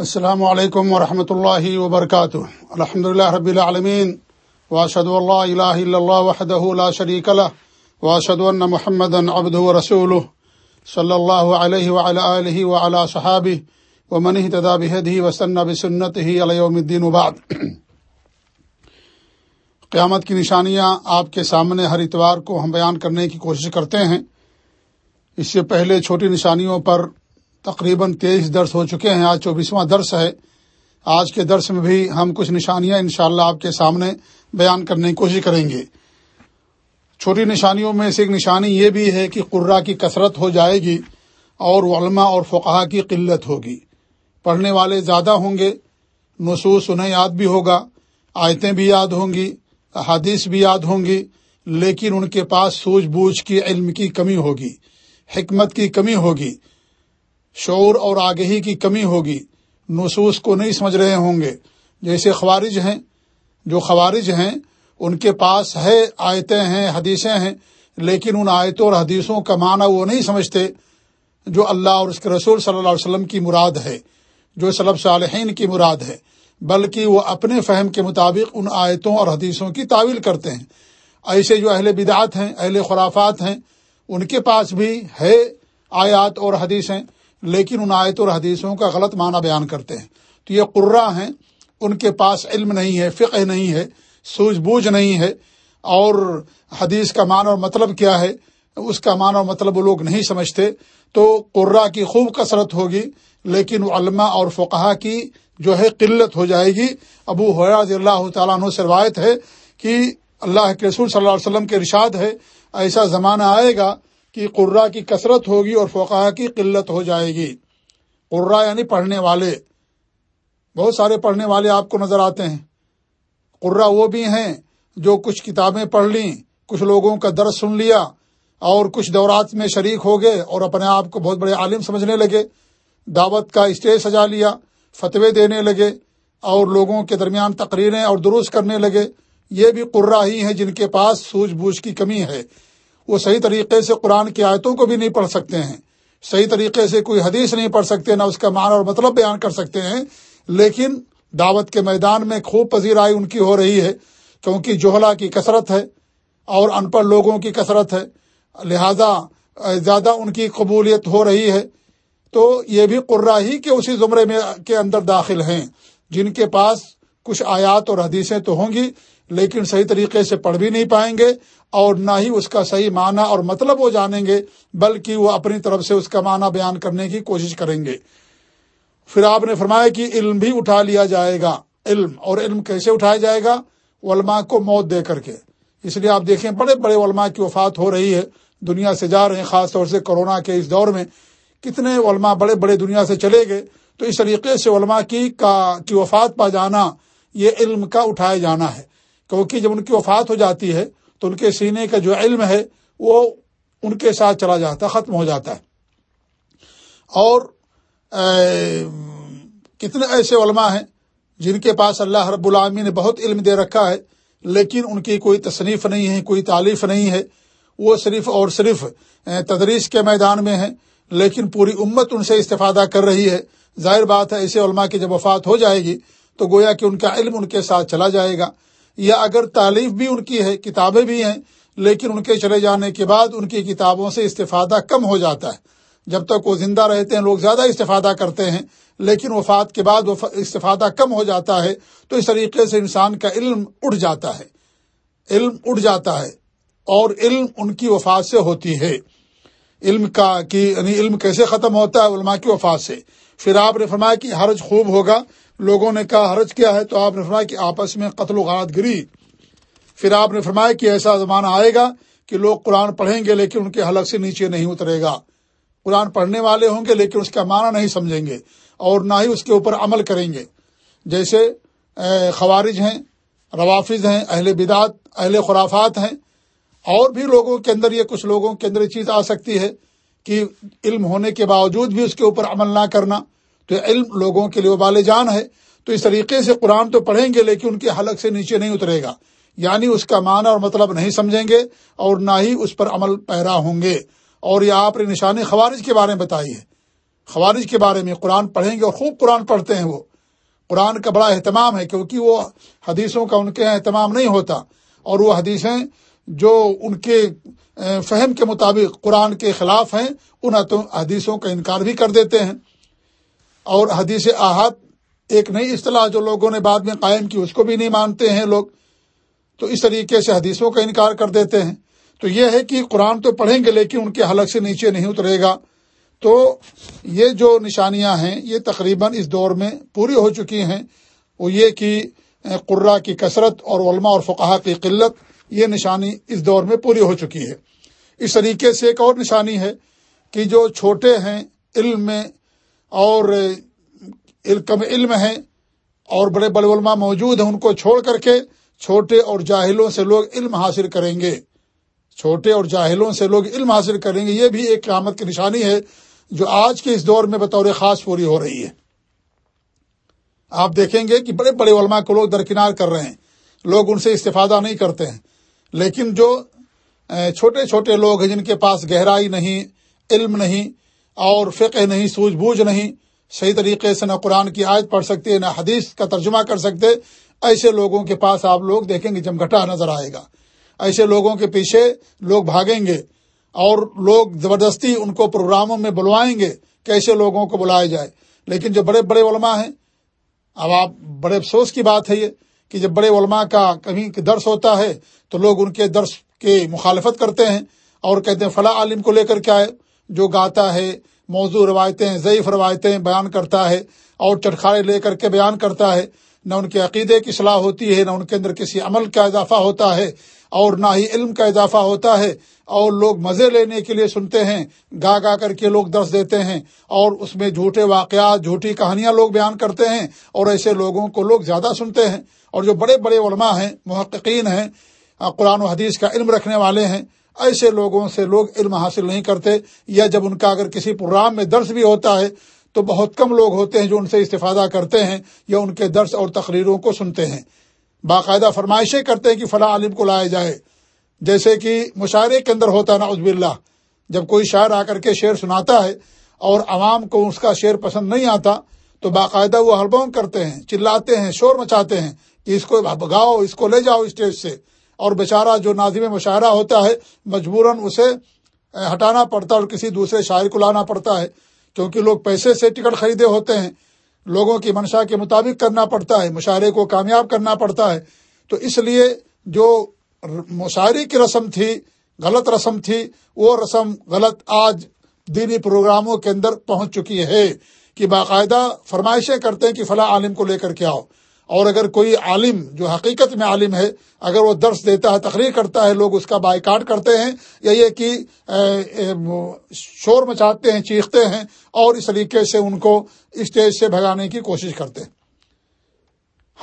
السلام علیکم ورحمۃ اللہ وبرکاتہ۔ الحمد اللہ رب العالمین واشد اللہ الہ الا اللہ وحدہ لا شریک له واشهد ان محمدا عبده ورسوله صلی اللہ علیہ وعلى آلہ وعلى صحابہ، ومن اهتدى بهديه واستنى بسنته الى يوم الدين وبعد۔ قیامت کی نشانیاں آپ کے سامنے ہر اتوار کو ہم بیان کرنے کی کوشش کرتے ہیں۔ اس سے پہلے چھوٹی نشانیوں پر تقریباً تیئیس درس ہو چکے ہیں، آج چوبیسواں درس ہے۔ آج کے درس میں بھی ہم کچھ نشانیاں انشاءاللہ اللہ آپ کے سامنے بیان کرنے کی کوشش کریں گے۔ چھوٹی نشانیوں میں سے ایک نشانی یہ بھی ہے کہ قرہ کی کثرت ہو جائے گی اور علماء اور فقہ کی قلت ہوگی۔ پڑھنے والے زیادہ ہوں گے، نصوص انہیں یاد بھی ہوگا، آیتیں بھی یاد ہوں گی، احادیث بھی یاد ہوں گی، لیکن ان کے پاس سوجھ بوجھ کی علم کی کمی ہوگی، حکمت کی کمی ہوگی۔ شعور اور آگہی کی کمی ہوگی۔ نصوص کو نہیں سمجھ رہے ہوں گے۔ جیسے خوارج ہیں، جو خوارج ہیں، ان کے پاس ہے آیتیں ہیں، حدیثیں ہیں، لیکن ان آیتوں اور حدیثوں کا معنی وہ نہیں سمجھتے جو اللہ اور اس کے رسول صلی اللہ علیہ وسلم کی مراد ہے، جو صلب صالحین کی مراد ہے، بلکہ وہ اپنے فہم کے مطابق ان آیتوں اور حدیثوں کی تعویل کرتے ہیں۔ ایسے جو اہل بدعات ہیں، اہل خرافات ہیں، ان کے پاس بھی ہے آیات اور حدیثیں۔ لیکن ان آیت اور حدیثوں کا غلط معنی بیان کرتے ہیں۔ تو یہ قرہ ہیں، ان کے پاس علم نہیں ہے، فقہ نہیں ہے، سوجھ بوجھ نہیں ہے۔ اور حدیث کا معنی اور مطلب کیا ہے؟ اس کا معنی اور مطلب وہ لوگ نہیں سمجھتے۔ تو قرہ کی خوب کثرت ہوگی، لیکن علماء اور فقہ کی جو ہے قلت ہو جائے گی۔ ابو حراض اللہ تعالیٰ عنہ سے روایت ہے کہ اللہ کے رسول صلی اللہ علیہ وسلم کے ارشاد ہے، ایسا زمانہ آئے گا کہ قرہ کی کثرت ہوگی اور فوقہ کی قلت ہو جائے گی۔ قرہ یعنی پڑھنے والے۔ بہت سارے پڑھنے والے آپ کو نظر آتے ہیں۔ قرہ وہ بھی ہیں جو کچھ کتابیں پڑھ لیں، کچھ لوگوں کا درس سن لیا اور کچھ دورات میں شریک ہو گئے اور اپنے آپ کو بہت بڑے عالم سمجھنے لگے، دعوت کا اسٹیج سجا لیا، فتوے دینے لگے اور لوگوں کے درمیان تقریریں اور درست کرنے لگے۔ یہ بھی قرہ ہی ہیں جن کے پاس سوجھ بوجھ کی کمی ہے۔ وہ صحیح طریقے سے قرآن کی آیتوں کو بھی نہیں پڑھ سکتے ہیں۔ صحیح طریقے سے کوئی حدیث نہیں پڑھ سکتے، نہ اس کا معنی اور مطلب بیان کر سکتے ہیں۔ لیکن دعوت کے میدان میں خوب پذیرائی ان کی ہو رہی ہے، کیونکہ جوہلا کی کثرت ہے اور ان پڑھ لوگوں کی کثرت ہے۔ لہذا زیادہ ان کی قبولیت ہو رہی ہے۔ تو یہ بھی قرہ ہی کے اسی زمرے میں کے اندر داخل ہیں، جن کے پاس کچھ آیات اور حدیثیں تو ہوں گی۔ لیکن صحیح طریقے سے پڑھ بھی نہیں پائیں گے اور نہ ہی اس کا صحیح معنی اور مطلب وہ جانیں گے، بلکہ وہ اپنی طرف سے اس کا معنی بیان کرنے کی کوشش کریں گے۔ پھر آپ نے فرمایا کہ علم بھی اٹھا لیا جائے گا۔ علم، اور علم کیسے اٹھایا جائے گا؟ علماء کو موت دے کر کے۔ اس لیے آپ دیکھیں، بڑے بڑے علماء کی وفات ہو رہی ہے۔ دنیا سے جا رہے ہیں، خاص طور سے کورونا کے اس دور میں۔ کتنے علماء بڑے بڑے دنیا سے چلے گئے۔ تو اس طریقے سے علماء کی کا کی وفات پا جانا، یہ علم کا اٹھایا جانا ہے۔ کیونکہ جب ان کی وفات ہو جاتی ہے تو ان کے سینے کا جو علم ہے وہ ان کے ساتھ چلا جاتا ہے، ختم ہو جاتا ہے۔ اور کتنے ایسے علماء ہیں جن کے پاس اللہ رب العامی نے بہت علم دے رکھا ہے، لیکن ان کی کوئی تصنیف نہیں ہے، کوئی تعلیف نہیں ہے۔ وہ صرف اور صرف تدریس کے میدان میں ہیں، لیکن پوری امت ان سے استفادہ کر رہی ہے۔ ظاہر بات ہے، ایسے علماء کی جب وفات ہو جائے گی تو گویا کہ ان کا علم ان کے ساتھ چلا جائے گا۔ یا اگر تعلیف بھی ان کی ہے، کتابیں بھی ہیں، لیکن ان کے چلے جانے کے بعد ان کی کتابوں سے استفادہ کم ہو جاتا ہے۔ جب تک وہ زندہ رہتے ہیں، لوگ زیادہ استفادہ کرتے ہیں، لیکن وفات کے بعد وہ استفادہ کم ہو جاتا ہے، تو اس طریقے سے انسان کا علم اٹھ جاتا ہے۔ علم اٹھ جاتا ہے، اور علم ان کی وفات سے ہوتی ہے۔ علم کا کی یعنی علم کیسے ختم ہوتا ہے، علماء کی وفات سے۔ پھر آپ نے فرمایا کہ حرج خوب ہوگا لوگوں نے کہا، حرج کیا ہے؟ تو آپ نے فرمایا کہ آپس میں قتل و غارت گری۔ پھر آپ نے فرمایا کہ ایسا زمانہ آئے گا کہ لوگ قرآن پڑھیں گے لیکن ان کے حلق سے نیچے نہیں اترے گا۔ قرآن پڑھنے والے ہوں گے لیکن اس کا معنی نہیں سمجھیں گے اور نہ ہی اس کے اوپر عمل کریں گے۔ جیسے خوارج ہیں، روافظ ہیں، اہل بدعت، اہل خرافات ہیں۔ اور بھی لوگوں کے اندر یہ کچھ لوگوں کے اندر یہ چیز آ سکتی ہے کہ علم ہونے کے باوجود بھی اس کے اوپر عمل نہ کرنا۔ تو علم لوگوں کے لیے وبال جان ہے۔ تو اس طریقے سے قرآن تو پڑھیں گے، لیکن ان کے حلق سے نیچے نہیں اترے گا۔ یعنی اس کا معنی اور مطلب نہیں سمجھیں گے اور نہ ہی اس پر عمل پیرا ہوں گے۔ اور یہ آپ نے نشانی خوارج کے بارے میں بتائی ہے۔ خوارج کے بارے میں قرآن پڑھیں گے اور خوب قرآن پڑھتے ہیں وہ۔ قرآن کا بڑا اہتمام ہے، کیونکہ وہ حدیثوں کا ان کے اہتمام نہیں ہوتا۔ اور وہ حدیثیں جو ان کے فہم کے مطابق قرآن کے خلاف ہیں، ان حدیثوں کا انکار بھی کر دیتے ہیں۔ اور حدیث احاد ایک نئی اصطلاح جو لوگوں نے بعد میں قائم کی، اس کو بھی نہیں مانتے ہیں لوگ۔ تو اس طریقے سے حدیثوں کا انکار کر دیتے ہیں۔ تو یہ ہے کہ قرآن تو پڑھیں گے لیکن ان کے حلق سے نیچے نہیں اترے گا۔ تو یہ جو نشانیاں ہیں، یہ تقریباً اس دور میں پوری ہو چکی ہیں۔ وہ یہ کہ قرہ کی کثرت اور علماء اور فقہ کی قلت، یہ نشانی اس دور میں پوری ہو چکی ہے۔ اس طریقے سے ایک اور نشانی ہے کہ جو چھوٹے ہیں، علم میں اور کم علم ہیں اور بڑے بڑے علماء موجود ہیں، ان کو چھوڑ کر کے چھوٹے اور جاہلوں سے لوگ علم حاصل کریں گے۔ چھوٹے اور جاہلوں سے لوگ علم حاصل کریں گے، یہ بھی ایک قیامت کی نشانی ہے جو آج کے اس دور میں بطور خاص پوری ہو رہی ہے۔ آپ دیکھیں گے کہ بڑے بڑے علماء کو لوگ درکنار کر رہے ہیں۔ لوگ ان سے استفادہ نہیں کرتے ہیں۔ لیکن جو چھوٹے چھوٹے لوگ ہیں جن کے پاس گہرائی نہیں، علم نہیں اور فقہ نہیں، سوجھ بوجھ نہیں، صحیح طریقے سے نہ قرآن کی آیت پڑھ سکتے، نہ حدیث کا ترجمہ کر سکتے۔ ایسے لوگوں کے پاس آپ لوگ دیکھیں گے جمگھٹا نظر آئے گا۔ ایسے لوگوں کے پیچھے لوگ بھاگیں گے اور لوگ زبردستی ان کو پروگراموں میں بلوائیں گے کیسے لوگوں کو بلائے جائے۔ لیکن جو بڑے بڑے علماء ہیں، اب آپ بڑے افسوس کی بات ہے یہ کہ جب بڑے علماء کا کہیں درس ہوتا ہے تو لوگ ان کے درس کی مخالفت کرتے ہیں اور کہتے ہیں فلاں عالم کو لے کر کے آئے۔ جو گاتا ہے، موضوع روایتیں، ضعیف روایتیں بیان کرتا ہے اور چٹخارے لے کر کے بیان کرتا ہے۔ نہ ان کے عقیدے کی صلاح ہوتی ہے، نہ ان کے اندر کسی عمل کا اضافہ ہوتا ہے اور نہ ہی علم کا اضافہ ہوتا ہے۔ اور لوگ مزے لینے کے لیے سنتے ہیں، گا گا کر کے لوگ درس دیتے ہیں اور اس میں جھوٹے واقعات، جھوٹی کہانیاں لوگ بیان کرتے ہیں اور ایسے لوگوں کو لوگ زیادہ سنتے ہیں۔ اور جو بڑے بڑے علماء ہیں، محققین ہیں، قرآن و حدیث کا علم رکھنے والے ہیں ایسے لوگوں سے لوگ علم حاصل نہیں کرتے یا جب ان کا اگر کسی پروگرام میں درس بھی ہوتا ہے تو بہت کم لوگ ہوتے ہیں جو ان سے استفادہ کرتے ہیں یا ان کے درس اور تقریروں کو سنتے ہیں۔ باقاعدہ فرمائشیں کرتے ہیں کہ فلاں عالم کو لائے جائے۔ جیسے کہ مشاعرے کے اندر ہوتا ہے نا عزب اللہ جب کوئی شاعر آ کر کے شعر سناتا ہے اور عوام کو اس کا شعر پسند نہیں آتا، تو باقاعدہ وہ ہڑبونگ کرتے ہیں، چلاتے ہیں، شور مچاتے ہیں کہ اس کو بگاؤ اس کو لے جاؤ اسٹیج سے۔ اور بیچارہ جو ناظم مشاعرہ ہوتا ہے، مجبوراً اسے ہٹانا پڑتا ہے اور کسی دوسرے شاعر کو لانا پڑتا ہے۔ کیونکہ لوگ پیسے سے ٹکٹ خریدے ہوتے ہیں، لوگوں کی منشا کے مطابق کرنا پڑتا ہے، مشاعرے کو کامیاب کرنا پڑتا ہے۔ تو اس لیے جو مشاعرے کی رسم تھی، غلط رسم تھی، وہ رسم غلط آج دینی پروگراموں کے اندر پہنچ چکی ہے کہ باقاعدہ فرمائشیں کرتے ہیں کہ فلاں عالم کو لے کر کے آؤ۔ اور اگر کوئی عالم جو حقیقت میں عالم ہے، اگر وہ درس دیتا ہے، تقریر کرتا ہے، لوگ اس کا بائی کاٹ کرتے ہیں، یا یہ کہ شور مچاتے ہیں، چیختے ہیں، اور اس طریقے سے ان کو اسٹیج سے بھگانے کی کوشش کرتے ہیں۔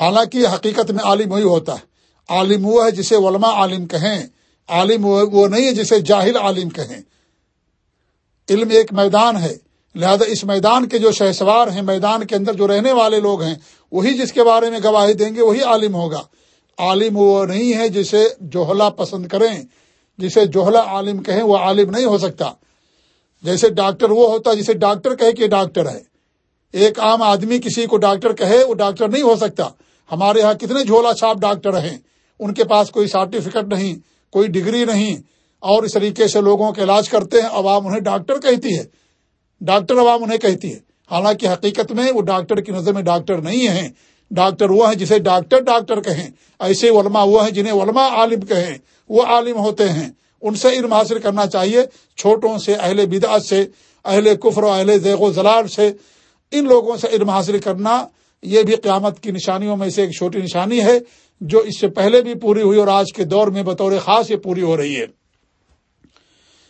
حالانکہ حقیقت میں عالم وہی ہوتا ہے۔ عالم وہ ہے جسے علماء عالم کہیں۔ عالم وہ نہیں ہے جسے جاہل عالم کہیں۔ علم ایک میدان ہے۔ لہذا اس میدان کے جو شہسوار ہیں، میدان کے اندر جو رہنے والے لوگ ہیں، وہی جس کے بارے میں گواہی دیں گے، وہی عالم ہوگا۔ عالم وہ نہیں ہے جسے جوہلا پسند کریں، جسے جوہلا عالم کہیں، وہ عالم نہیں ہو سکتا۔ جیسے ڈاکٹر وہ ہوتا جسے ڈاکٹر کہے کہ ڈاکٹر ہے۔ ایک عام آدمی کسی کو ڈاکٹر کہے، وہ ڈاکٹر نہیں ہو سکتا۔ ہمارے ہاں کتنے جھولا چھاپ ڈاکٹر ہیں۔ ان کے پاس کوئی سرٹیفکیٹ نہیں، کوئی ڈگری نہیں۔ اور اس طریقے سے لوگوں کا علاج کرتے ہیں، عوام انہیں ڈاکٹر کہتی ہے۔ ڈاکٹر عوام انہیں کہتی ہے۔ حالانکہ حقیقت میں وہ ڈاکٹر کی نظر میں ڈاکٹر نہیں ہیں۔ ڈاکٹر وہ ہیں جسے ڈاکٹر ڈاکٹر کہیں۔ ایسے علماء وہ ہیں جنہیں علماء عالم کہیں۔ وہ عالم ہوتے ہیں۔ ان سے علم حاصل کرنا چاہیے۔ چھوٹوں سے، اہل بدعت سے، اہل کفر و اہل زیغ و زلال سے ان لوگوں سے علم حاصل کرنا یہ بھی قیامت کی نشانیوں میں سے ایک چھوٹی نشانی ہے، جو اس سے پہلے بھی پوری ہوئی اور آج کے دور میں بطور خاص یہ پوری ہو رہی ہے۔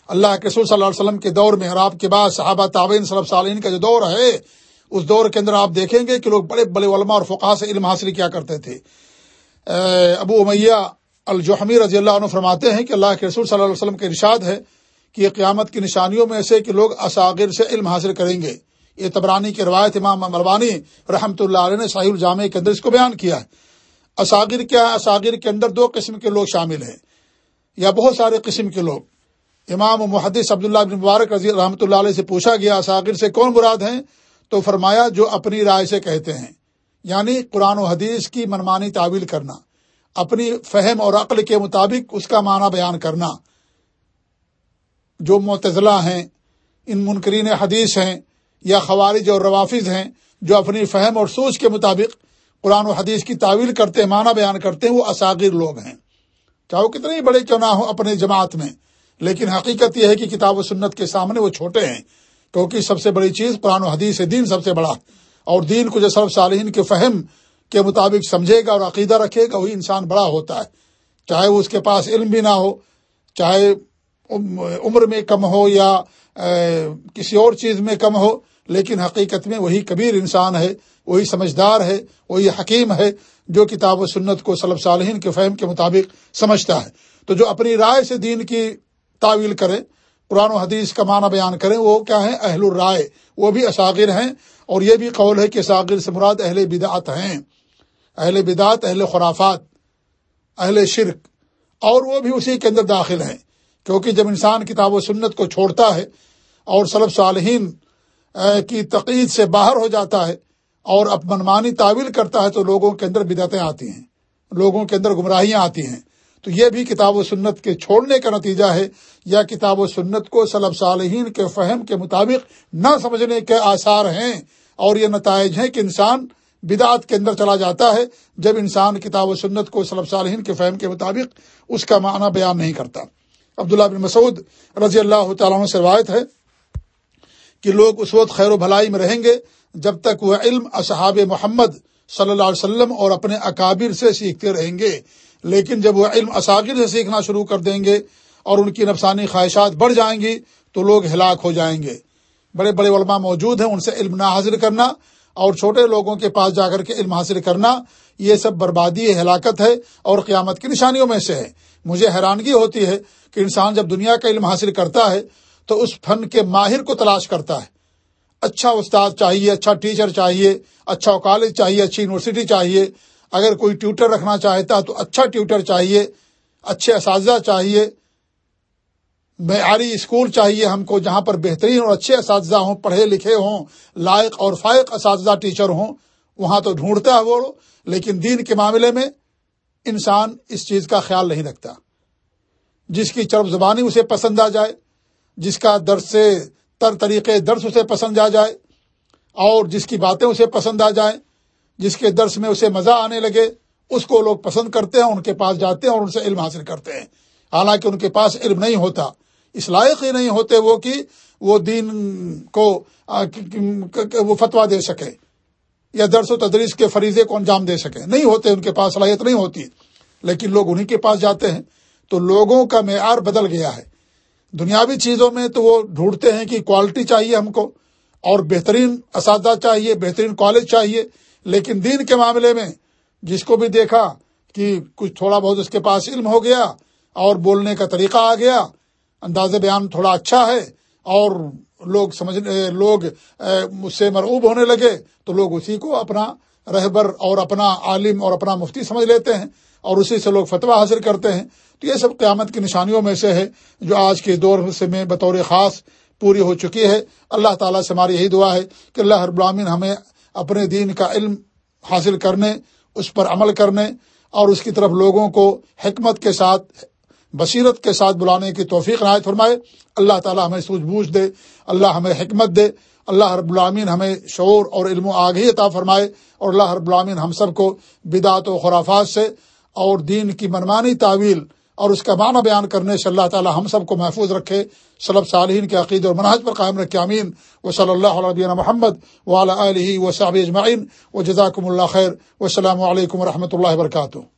اللہ کے رسول صلی اللہ علیہ وسلم کے دور میں اور آپ کے بعد صحابہ تعبین صلی صالین کا جو دور ہے، اس دور کے اندر آپ دیکھیں گے کہ لوگ بڑے بڑے علماء اور فقہ سے علم حاصل کیا کرتے تھے۔ ابو امیہ الجحمی رضی اللہ عنہ فرماتے ہیں کہ اللہ کے رسول صلی اللہ علیہ وسلم کے ارشاد ہے کہ یہ قیامت کی نشانیوں میں سے کہ لوگ اساغر سے علم حاصل کریں گے۔ یہ تبرانی کی روایت امام ملوانی رحمۃ اللہ علیہ نے صحیح الجامع کے اندر اس کو بیان کیا ہے۔ اساغر کیا ہے؟ اساغر کے اندر دو قسم کے لوگ شامل ہیں۔ یا بہت سارے قسم کے لوگ۔ امام محدث عبداللہ بن مبارک رضی رحمۃ اللہ علیہ سے پوچھا گیا اساغر سے کون مراد ہیں؟ تو فرمایا، جو اپنی رائے سے کہتے ہیں۔ یعنی قرآن و حدیث کی منمانی تعویل کرنا، اپنی فہم اور عقل کے مطابق اس کا معنی بیان کرنا۔ جو معتزلہ ہیں، ان منکرین حدیث ہیں، یا خوارج اور روافظ ہیں، جو اپنی فہم اور سوچ کے مطابق قرآن و حدیث کی تعویل کرتے ہیں معنی بیان کرتے ہیں وہ اساغر لوگ ہیں۔ چاہے وہ کتنے بڑے کیوں نہ ہو اپنے جماعت میں لیکن حقیقت یہ ہے کہ کتاب و سنت کے سامنے وہ چھوٹے ہیں، کیونکہ سب سے بڑی چیز قرآن و حدیث دین سب سے بڑا۔ اور دین کو جو سرف صالحین کے فہم کے مطابق سمجھے گا اور عقیدہ رکھے گا، وہی انسان بڑا ہوتا ہے۔ چاہے وہ اس کے پاس علم بھی نہ ہو، چاہے عمر میں کم ہو یا کسی اور چیز میں کم ہو، لیکن حقیقت میں وہی کبیر انسان ہے، وہی سمجھدار ہے، وہی حکیم ہے جو کتاب و سنت کو صلب صالحین کے فہم کے مطابق سمجھتا ہے۔ تو جو اپنی رائے سے دین کی تعویل کرے قرآن و حدیث کا معنی بیان کریں، وہ کیا ہے اہل الرائے، وہ بھی اساغر ہیں، اور یہ بھی قول ہے کہ اساغر سے مراد اہل بدعت ہیں۔ اہل بدعت، اہل خرافات، اہل شرک، اور وہ بھی اسی کے اندر داخل ہیں۔ کیونکہ جب انسان کتاب و سنت کو چھوڑتا ہے، اور صلب صالحین کی تقید سے باہر ہو جاتا ہے، اور اب منمانی تعویل کرتا ہے، تو لوگوں کے اندر بدعتیں آتی ہیں، لوگوں کے اندر گمراہیاں آتی ہیں۔ تو یہ بھی کتاب و سنت کے چھوڑنے کا نتیجہ ہے یا کتاب و سنت کو سلب صالحین کے فہم کے مطابق نہ سمجھنے کے آثار ہیں اور یہ نتائج ہیں کہ انسان بدعت کے اندر چلا جاتا ہے جب انسان کتاب و سنت کو سلب صالحین کے فہم کے مطابق اس کا معنی بیان نہیں کرتا۔ عبداللہ بن مسعود رضی اللہ تعالیٰ سے روایت ہے کہ لوگ اس وقت خیر و بھلائی میں رہیں گے جب تک وہ علم اصحاب محمد صلی اللہ علیہ وسلم اور اپنے اکابر سے سیکھتے رہیں گے۔ لیکن جب وہ علم اساکر سے سیکھنا شروع کر دیں گے اور ان کی نفسانی خواہشات بڑھ جائیں گی تو لوگ ہلاک ہو جائیں گے۔ بڑے بڑے علماء موجود ہیں، ان سے علم نہ حاصل کرنا اور چھوٹے لوگوں کے پاس جا کر کے علم حاصل کرنا، یہ سب بربادی ہلاکت ہے اور قیامت کی نشانیوں میں سے ہے۔ مجھے حیرانگی ہوتی ہے کہ انسان جب دنیا کا علم حاصل کرتا ہے تو اس فن کے ماہر کو تلاش کرتا ہے۔ اچھا استاد چاہیے اچھا ٹیچر چاہیے اچھا کالج چاہیے، اچھی یونیورسٹی چاہیے اگر کوئی ٹیوٹر رکھنا چاہتا تو اچھا ٹیوٹر چاہیے، اچھے اساتذہ چاہیے۔ معیاری اسکول چاہیے ہم کو جہاں پر بہترین اور اچھے اساتذہ ہوں، پڑھے لکھے ہوں، لائق اور فائق اساتذہ ٹیچر ہوں، وہاں تو ڈھونڈتا ہے وہ لیکن دین کے معاملے میں انسان اس چیز کا خیال نہیں رکھتا۔ جس کی چرب زبانی اسے پسند آ جائے، جس کا درس سے تر طریقے درس اسے پسند آ جائے، اور جس کی باتیں اسے پسند آ جائیں جس کے درس میں اسے مزہ آنے لگے، اس کو لوگ پسند کرتے ہیں، ان کے پاس جاتے ہیں اور ان سے علم حاصل کرتے ہیں۔ حالانکہ ان کے پاس علم نہیں ہوتا۔ اس لائق ہی نہیں ہوتے وہ کہ وہ دین کو وہ فتوا دے سکے یا درس و تدریس کے فریضے کو انجام دے سکے۔ نہیں ہوتے، ان کے پاس صلاحیت نہیں ہوتی۔ لیکن لوگ انہیں کے پاس جاتے ہیں۔ تو لوگوں کا معیار بدل گیا ہے۔ دنیاوی چیزوں میں تو وہ ڈھونڈتے ہیں کہ کوالٹی چاہیے ہم کو اور بہترین اساتذہ چاہیے، بہترین کالج چاہیے۔ لیکن دین کے معاملے میں جس کو بھی دیکھا کہ کچھ تھوڑا بہت اس کے پاس علم ہو گیا اور بولنے کا طریقہ آ گیا، انداز بیان تھوڑا اچھا ہے اور لوگ سمجھ، لوگ اس سے مرعوب ہونے لگے، تو لوگ اسی کو اپنا رہبر اور اپنا عالم اور اپنا مفتی سمجھ لیتے ہیں اور اسی سے لوگ فتویٰ حاصل کرتے ہیں۔ تو یہ سب قیامت کی نشانیوں میں سے ہے جو آج کے دور سے میں بطور خاص پوری ہو چکی ہے۔ اللہ تعالیٰ سے ہماری یہی دعا ہے کہ اللہ ہر العالمین ہمیں اپنے دین کا علم حاصل کرنے، اس پر عمل کرنے اور اس کی طرف لوگوں کو حکمت کے ساتھ، بصیرت کے ساتھ بلانے کی توفیق عنایت فرمائے۔ اللہ تعالی ہمیں سوجھ بوجھ دے، اللہ ہمیں حکمت دے۔ اللہ رب العامین ہمیں شعور اور علم و آگہی عطا فرمائے اور اللہ رب العامین ہم سب کو بدعت و خرافات سے اور دین کی منمانی تعویل اور اس کا معنی بیان کرنے سے اللہ تعالی ہم سب کو محفوظ رکھے، صلب صالحین کے عقید اور منحج پر قائم رکھے امین و صلی اللہ علیہ محمد و علیہ و صاب اجمعین۔ و جزاکم اللہ خیر۔ و السلام علیکم و رحمۃ اللہ وبرکاتہ۔